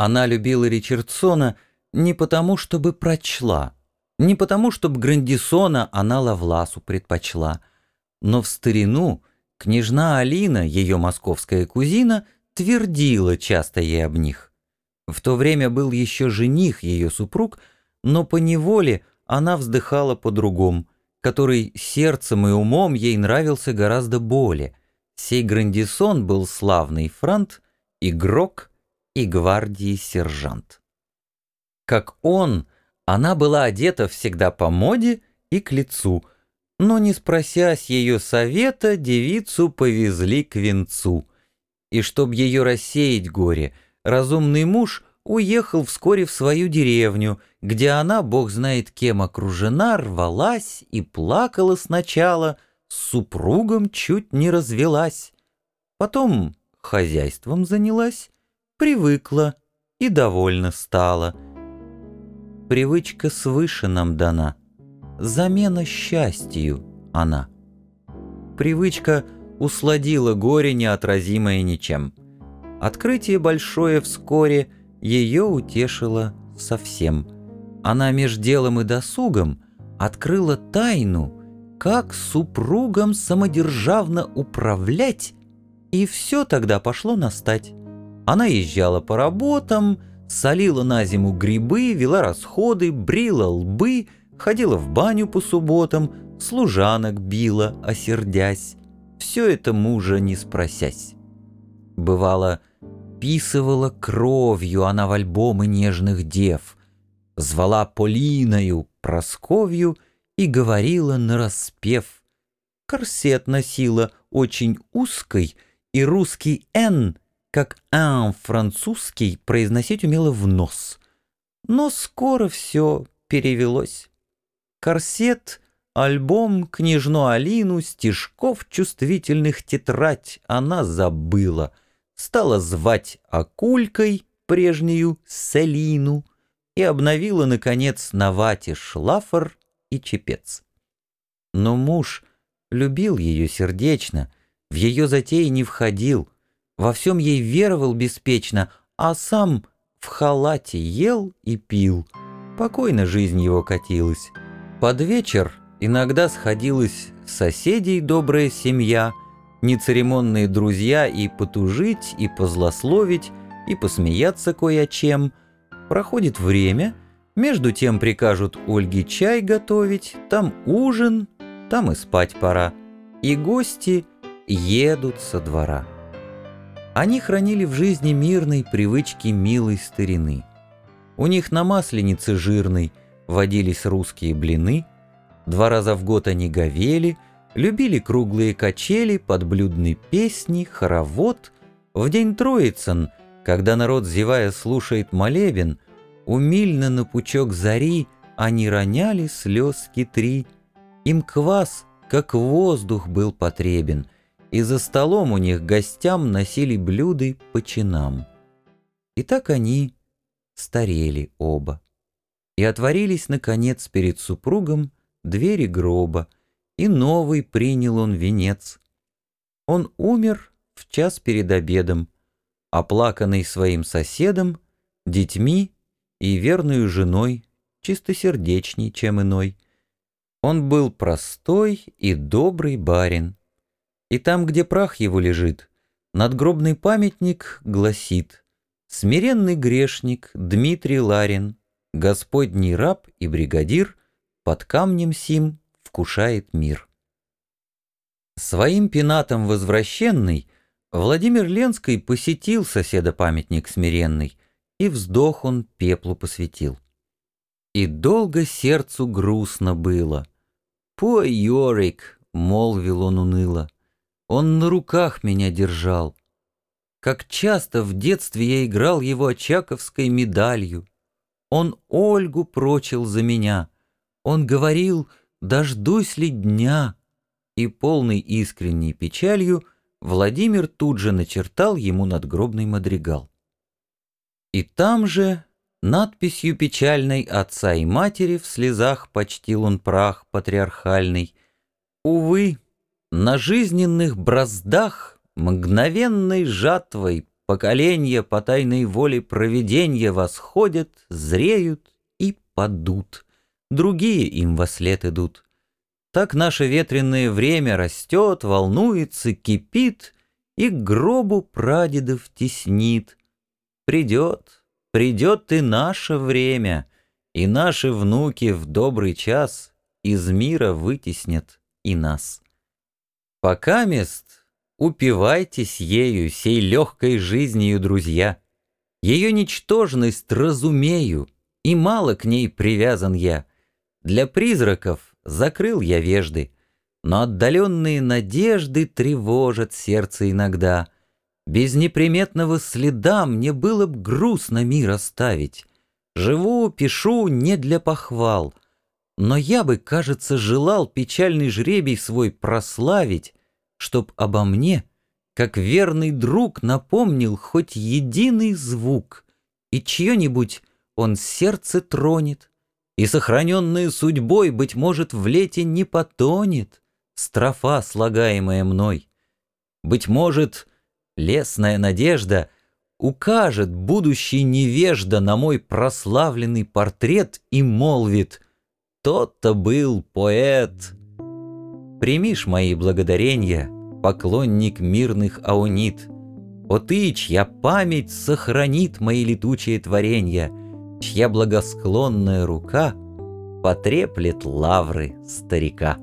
Она любила Ричардсона не потому, чтобы прочла, не потому, чтобы Грандисона она Лавласу предпочла, но в старину княжна Алина, ее московская кузина, твердила часто ей об них. В то время был еще жених ее супруг, но по неволе она вздыхала по-другому, который сердцем и умом ей нравился гораздо более. Сей Грандисон был славный франт, игрок и гвардии сержант. Как он, она была одета всегда по моде и к лицу, но, не спросясь ее совета, девицу повезли к венцу. И чтоб ее рассеять горе, разумный муж уехал вскоре в свою деревню, где она, бог знает кем окружена, рвалась и плакала сначала, с супругом чуть не развелась. Потом хозяйством занялась, привыкла и довольна стала. Привычка свыше нам дана, замена счастью она. Привычка усладила горе, неотразимое ничем. Открытие большое вскоре ее утешило совсем. Она меж делом и досугом открыла тайну, как супругам самодержавно управлять, и все тогда пошло настать. Она езжала по работам, солила на зиму грибы, вела расходы, брила лбы, ходила в баню по субботам, служанок била, осердясь. Все это мужа не спросясь. Бывало, писывала кровью она в альбомы нежных дев, звала Полиною, Просковью и говорила нараспев. Корсет носила очень узкой, и русский «н» как «ан» французский произносить умела в нос. Но скоро все перевелось. Корсет, альбом, княжну Алину, стишков чувствительных тетрадь она забыла. Стала звать Акулькой, прежнюю Селину, и обновила, наконец, на вате шлафор и чепец. Но муж любил ее сердечно, в ее затеи не входил — во всем ей веровал беспечно, а сам в халате ел и пил. Покойно жизнь его катилась. Под вечер иногда сходилась соседей добрая семья, нецеремонные друзья и потужить, и позлословить, и посмеяться кое о чем. Проходит время, между тем прикажут Ольге чай готовить, там ужин, там и спать пора. И гости едут со двора. Они хранили в жизни мирной привычки милой старины. У них на масленице жирной водились русские блины, два раза в год они говели, любили круглые качели, подблюдные песни, хоровод. В день Троицын, когда народ, зевая, слушает молебен, умильно на пучок зари они роняли слезки три. Им квас, как воздух, был потребен — и за столом у них гостям носили блюды по чинам. И так они старели оба. И отворились, наконец, перед супругом двери гроба, и новый принял он венец. Он умер в час перед обедом, оплаканный своим соседом, детьми и верную женой, чистосердечней, чем иной. Он был простой и добрый барин, и там, где прах его лежит, надгробный памятник гласит «Смиренный грешник Дмитрий Ларин, Господний раб и бригадир, под камнем сим вкушает мир». Своим пенатом возвращенный Владимир Ленский посетил соседа памятник смиренный, и вздох он пеплу посвятил. И долго сердцу грустно было. «Пой, Йорик!» — молвил он уныло. Он на руках меня держал. Как часто в детстве я играл его очаковской медалью. Он Ольгу прочил за меня. Он говорил, дождусь ли дня. И полный искренней печалью Владимир тут же начертал ему надгробный мадригал. И там же надписью печальной отца и матери в слезах почтил он прах патриархальный. Увы, на жизненных браздах Мгновенной жатвой поколенья по тайной воле провиденья восходят, зреют и падут. Другие им во след идут. Так наше ветреное время растет, волнуется, кипит и к гробу прадедов теснит. Придет, придет и наше время, и наши внуки в добрый час из мира вытеснят и нас. Пока мест упивайтесь ею, сей легкой жизнью, друзья. Ее ничтожность разумею, и мало к ней привязан я. Для призраков закрыл я вежды, но отдаленные надежды тревожат сердце иногда — без неприметного следа мне было б грустно мир оставить. Живу, пишу не для похвал. Но я бы, кажется, желал печальный жребий свой прославить, Чтоб обо мне, как верный друг, напомнил хоть единый звук, И чье-нибудь он сердце тронет, И, сохраненная судьбой, быть может, в лете не потонет Строфа, слагаемая мной. Быть может, Лесная надежда укажет будущий невежда на мой прославленный портрет и молвит «Тот-то был поэт». Примишь мои благодарения, поклонник мирных аунит. О ты, чья память сохранит мои летучие творения, чья благосклонная рука потреплет лавры старика.